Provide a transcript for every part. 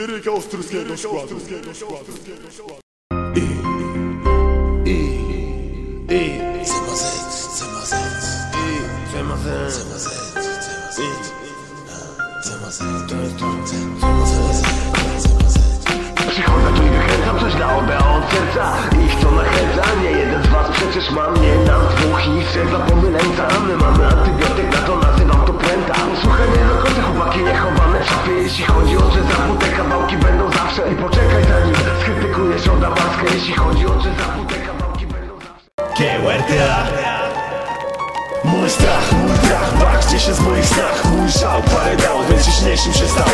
Liryka Ostruskiego składu. Przychodzę tu i wykręcam coś na odra od serca Ich to nachęca, nie jeden z was przecież ma mnie Nam dwóch i trzech zapomnę My mamy antybiotyk, na to nazywam to puenta Słuchaj mnie do końca chłopaki niechowane w szafie Jeśli chodzi o Cezarku, te kawałki będą zawsze. I poczekaj zanim skrytykujesz od maskę. Jeśli chodzi o Cezarku, te kawałki będą zawsze. Kiełerka Mój strach, mój strach, baczcie się z moich snach Mój żał parę dał, więc ciśniejszym się stał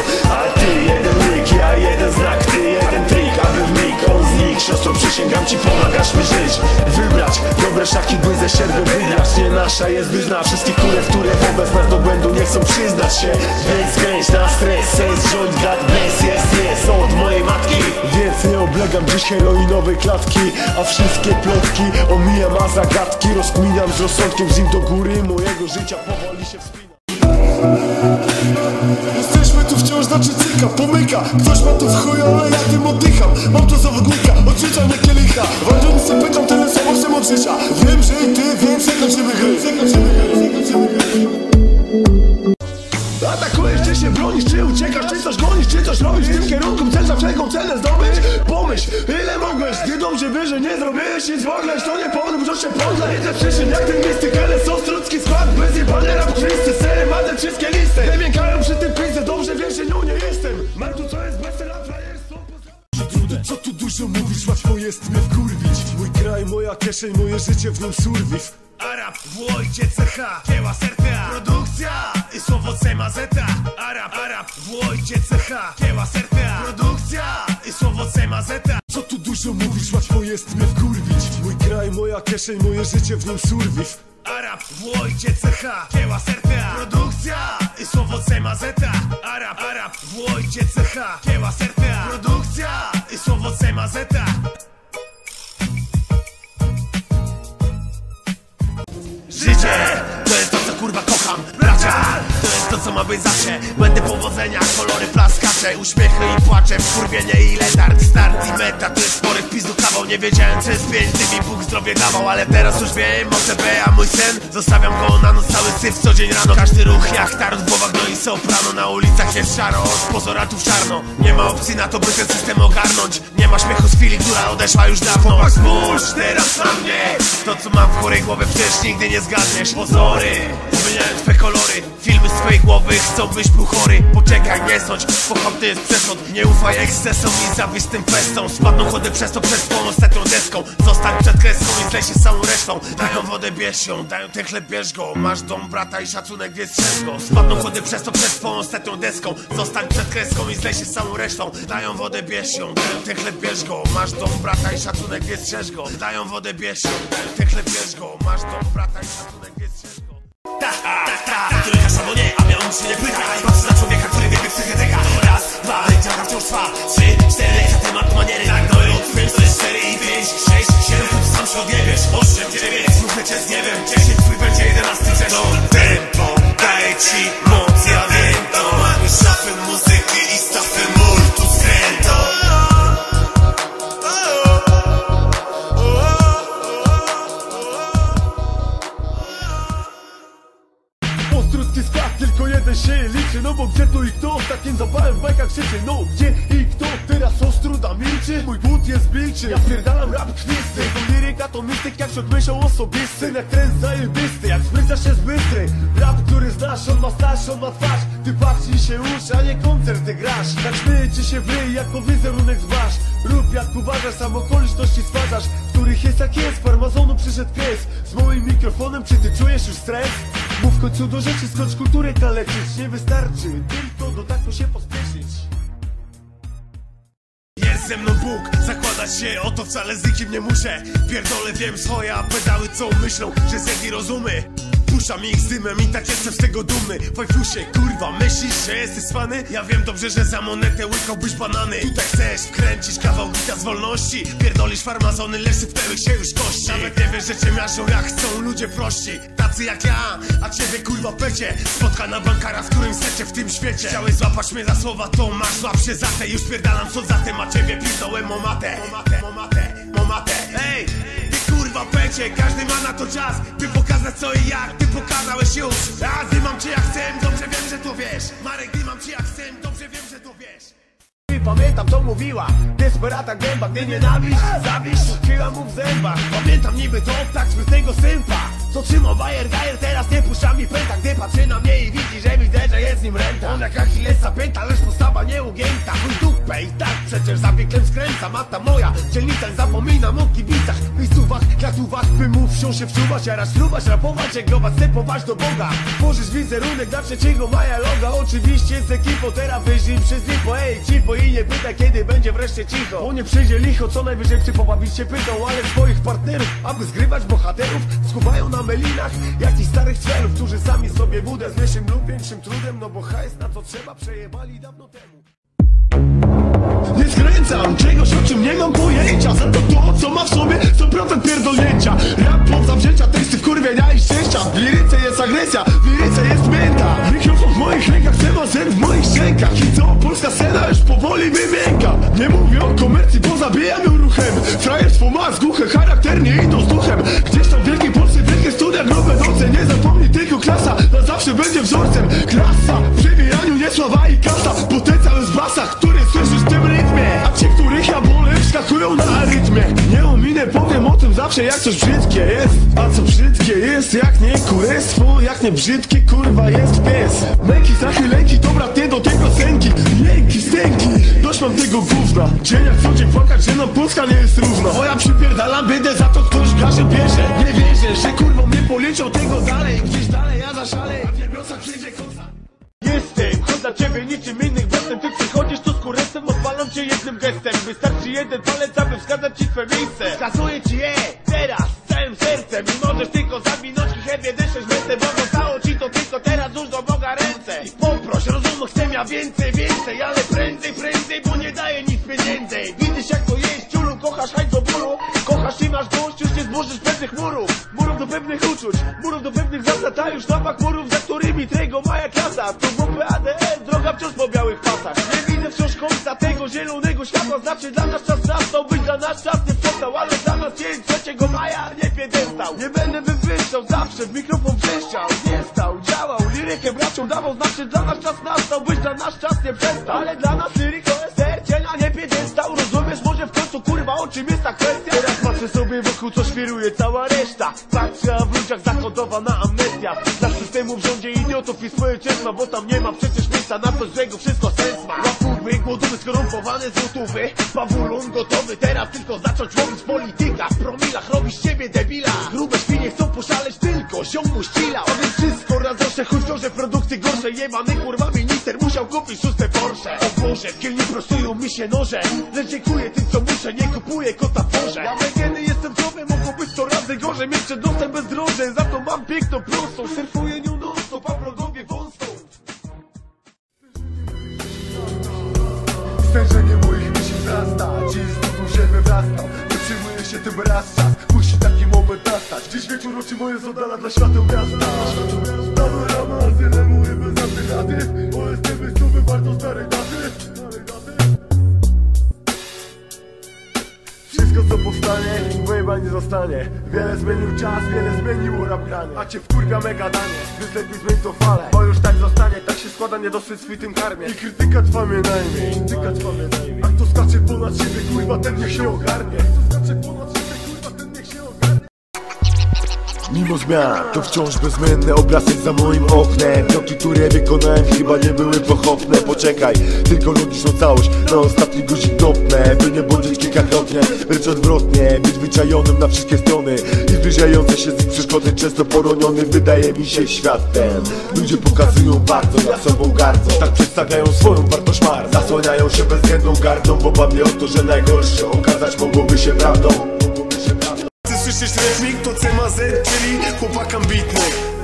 By ze sierwy wygrać Nie nasza jest wyżna, wszystkich kurew, które wobec nas do błędu nie chcą przyznać się. Więc skręć na stres, sens, rząd, God bless Jest, jest. Od mojej matki. Więc nie oblegam dziś heroinowej klatki A wszystkie plotki omijam, a zagadki Rozkminiam z rozsądkiem. Z nim do góry Mojego życia powoli się wspina Jesteśmy tu wciąż na czycyka, pomyka. Ktoś ma tu w chuj, ale ja tym oddycham. Mam to zawodnika, od życia nie kielicha. Walczą se pytam tyle samo, czym od życia. Wiem, że i ty, wiem, że kończymy gry. Atakujesz, czy się bronisz, czy uciekasz, czy coś gonisz, czy coś robisz W tym kierunku wszelką cenę zdobyć? Pomyśl, ile mogłeś, gdy dobrze wiesz, że nie zrobiłeś nic mogłeś To nie powód, że się podle Widzę przyczyn jak ten mistyk, ale ostrucki skład Bez jebany rap twisty, sery madę wszystkie listy. Nie miękają przy tym pizzy, dobrze wiesz, że nią nie jestem. Mam tu co jest bez Trudy, co tu dużo mówisz, łatwo jest mnie wkurwić. Mój kraj, moja kieszeń, moje życie w nim surwiw Arab, Wojcie, CH, kieła serca. Produkcja i słowo C ma zeta Arab, Arab, Wojcie, CH, kieła serca Co tu dużo mówisz, łatwo jest mnie wkurwić. Mój kraj, moja kieszeń, moje życie w nim surwiw Arab, Wojcie, CH, kieła serca. Produkcja i słowo C ma zeta Arab, Arab, Wojcie, CH, kieła serca. Produkcja i słowo C ma zeta Życie to jest to co kurwa kocham. Bracia to jest to co ma być zawsze. Będę powodzenia, kolory plaskacze Uśmiechy i płacze, wkurwienie i letard Start i meta. To jest spory wpis do kawał. Nie wiedziałem co jest pięć, mi Bóg zdrowie dawał. Ale teraz już wiem, moce B, a mój sen. Zostawiam go na noc, cały syf co dzień rano. Każdy ruch jak tarot, w głowach no i soprano. Na ulicach jest szaro, od pozoratów czarno. Nie ma opcji na to, by ten system ogarnąć. Nie ma śmiechu z chwili, która odeszła już dawno. Spójrz teraz na mnie. To co mam w chorej głowie przecież nigdy nie zgadniesz. Pozory, zmieniają twe kolory. Filmy twojej głowy chcą byś był chory. Poczekaj, nie sądź, kocham to jest przesąd. Nie ufaj ekscesom i zawiś tym pestom Spadną chody przez to przez tą ostatnią deską. Zostań przed kreską i zlej się z całą resztą. Dają wodę, bierz ją, dają ten chleb, bierz go. Masz dom brata i szacunek, więc strzeż Spadną chody przez to przez tą ostatnią deską. Zostań przed kreską i zlej się z całą resztą. Dają wodę, bierz ją, dają ten chleb, bierz go. Masz dom brata i szacunek, więc strzeż Dają wodę, bierz ją, dają ten chleb, bierz go. Masz dom brata i szacunek, milczy, ja wpierdalam rap krwisty To liryka to mistyk jak szok myślał osobisty. Jak trend zajebisty, jak spryciarz jest bystry. Rap, który znasz, on ma staż, on ma twarz. Ty patrz się uczy, a nie koncerty grasz. Tak śmieje ci się wryj, jako wizerunek zważ. Rób jak uważasz, sam okoliczności stwarzasz. W których jest jak jest, farmazonu przyszedł pies. Z moim mikrofonem, czy ty czujesz już stres? Mów w końcu do rzeczy, skąd kulturę kaleczyć Nie wystarczy, tylko do taku się pospieszyć. Jest ze mną Bóg, zakładać się o to wcale z nikim nie muszę. Pierdolę wiem swoje, a pedały co myślą, że zjedli rozumy Puszczam ich z dymem i tak jestem z tego dumny. Fajfusie, kurwa, myślisz, że jesteś spany? Ja wiem dobrze, że za monetę łykałbyś banany. Tutaj chcesz wkręcić kawał gita z wolności. Pierdolisz farmazony, lecz sypnęły się już kości. Nawet nie wiesz, że cię miażdżą jak chcą ludzie prości. Tacy jak ja, a ciebie kurwa pecie. Spotka na bankara, z którym secie w tym świecie. Chciałeś złapać mnie za słowa, to masz złap się za te. Już pierdalam co za tym, a ciebie pierdolę momatę. Momatę, momatę, momatę Ej, ty kurwa pecie, każdy ma na to czas By pokazać co i jak, ty pokazałeś już. A dymam cię jak chcę, dobrze wiem, że to wiesz. Marek, dymam cię jak chcę, dobrze wiem, że to wiesz pamiętam co mówiła. Desperata gęba, gdy nienawiść Zawiść. Tkwiła mu w zębach. Pamiętam niby to tak sprytnego sympa. Co trzymał bajer gajer, teraz nie puszcza mi pęta. Gdy patrzy na mnie i widzi, że widzę, że jest nim renta. On jak Achillesa pęta, lecz postawa nieugięta. Chuj dupę i tak przecież za wiekiem skręca. Mata moja, dzielnica zapominam o kibicach Miejscówach, klatówach, by mów wciąż się wczuwać Jaraz ślubasz, rapować, żeglować, stepować do Boga. Tworzysz wizerunek dla trzeciego maja loga. Oczywiście z ekipą, teraz wyżyj przez lipo Ej, cipo i nie pytaj, kiedy będzie wreszcie cicho. Bo nie przyjdzie licho, co najwyżej przy pobawić się pytą Ale swoich partnerów, aby zgrywać bohaterów Skuwają na melinach jakichś starych cwerów Którzy sami sobie budę z mniejszym lub większym trudem No bo hajs na co trzeba przejebali dawno temu. Nie skręcam czegoś, o czym nie mam pojęcia. Za to to, co ma w sobie 100% pierdolnięcia. Rap pod zawzięcia, teksty wkurwienia i szczęścia. W liryce jest agresja, w liryce jest męta Mikrofon w moich rękach, zen w moich szczękach. I co, polska scena powoli wymięka Nie mówię o komercji, bo zabijam ją ruchem. Frajerstwo ma zgłuche, charakternie idą z duchem. Gdzieś tam w Wielkiej Polsce, wielkie studia, grube noce. Nie zapomnij tylko klasa, na zawsze będzie wzorcem. Klasa, w przebijaniu nie sława i kasa. Potencjał jest w który słyszysz w tym rytmie. A ci, których ja bolę, wskakują na arytmie Nie ominę, powiem o tym zawsze jak coś brzydkie jest. A co brzydkie jest, jak nie kurestwo Jak nie brzydkie, kurwa jest pies. Męki, strachy, lęki, dobra, ty do tego sęki. Jęki, stęki, dość mam tego gówna. Dzień jak co dzień płakać, że nam Polska nie jest równa. Bo ja przypierdalam, będę za to ktoś garzy bierze. Nie wierzę, że kurwa mnie policzą tego dalej. Gdzieś dalej, ja zaszalej, a w niebiosach przyjdzie kosa Jestem, to ciebie niczym innych gestem. Ty przychodzisz tu z kuresem, odpalam cię jednym gestem. Wystarczy jeden palec, twe miejsce. Wskazuję ci je, teraz, całym sercem. I możesz tylko zawinąć i chętnie deszczeć metę Bo zostało ci to tylko teraz. Już do Boga ręce. I poproś, rozumu chcę ja więcej, więcej Ale prędzej, prędzej, bo nie daje nic pieniędzy. Widzisz jak to jest, kochasz hajs do bólu. Kochasz i masz dość, już nie zburzysz pewnych murów. Murów do pewnych uczuć, murów do pewnych zasad A już napak murów, za którymi tego maja klasa. To grupy ADL, droga wciąż po białych pasach. Nie widzę wciąż końca tego zielonego światła. Znaczy dla nas czas nastał, być dla nas czas nie przestał Ale dla nas dzień 3 maja nie piedestał Nie będę wywyższał, zawsze w mikrofon wrzeszczał. Nie stał, działał, lirykę braciom dawał. Znaczy dla nas czas nastał, być dla nas czas nie przestał. Ale dla nas liryko jest serciel, a nie piedestał Rozumiesz może w końcu kurwa o czym jest ta kwestia. Teraz patrzę sobie wokół co świruje cała reszta. Patrzę a w ludziach zakodowana amnestia Dla systemu w rządzie idiotów i społeczeństwa Bo tam nie ma przecież miejsca na to, że go wszystko sens ma. Łapumy, głodowy, skorumpowany złotówy Pawulon gotowy, teraz tylko zacząć łowić polityka. W promilach robisz ciebie debila. Grube świnie chcą poszaleć tylko, ziomu ścila A więc wszystko razosze, chuj w to, że produkty gorsze. Jebany kurwa minister musiał kupić szóste Porsche. O Boże, w kielni prostują mi się noże. Lecz dziękuję tym co muszę, nie kupuję kota w porze. Ja kiedy jestem zdrowy, mogło być to razy gorzej. Mieć jeszcze dostęp bez drożej, za to mam piękną prostą. Surfuję nią non stop, a wrogowie wąską Stężenie moich myśli wzrasta. Dziś znów się wywrastał Nie przyjmuję się tym raz czas Musi taki moment nastać. Dziś wieczór oczy moje z oddala dla świateł miasta. Panorama Azylemu i bez alternatyw OST miejscowy bardzo starej daty powstanie, chyba nie zostanie. Wiele zmienił czas, wiele zmieniło rap granie. A cię wkurwia mega danie, więc lepiej zmień to falę Bo już tak zostanie, tak się składa, niedosyt swój tym karmie. I krytyka trwa mnie najmniej, krytyka trwa mnie najmniej. A kto skacze ponad siebie, kurwa, ten niech się ogarnie Mimo zmian, to wciąż bezmienny obrazek za moim oknem. Kroki, które wykonałem chyba nie były pochopne. Poczekaj, tylko logiczną całość na ostatni guzik dopnę. By nie błądzić kilkakrotnie, lecz odwrotnie Być wyczajonym na wszystkie strony. I zbliżające się z ich przeszkody Często poroniony wydaje mi się świat ten Ludzie pokazują bardzo, nad sobą gardzą. Tak przedstawiają swoją wartość mar. Zasłaniają się bezwzględną gardą Bo bawię o to, że najgorsze okazać mogłoby się prawdą слушаш речник, то цема зет чили, хлопакам битник.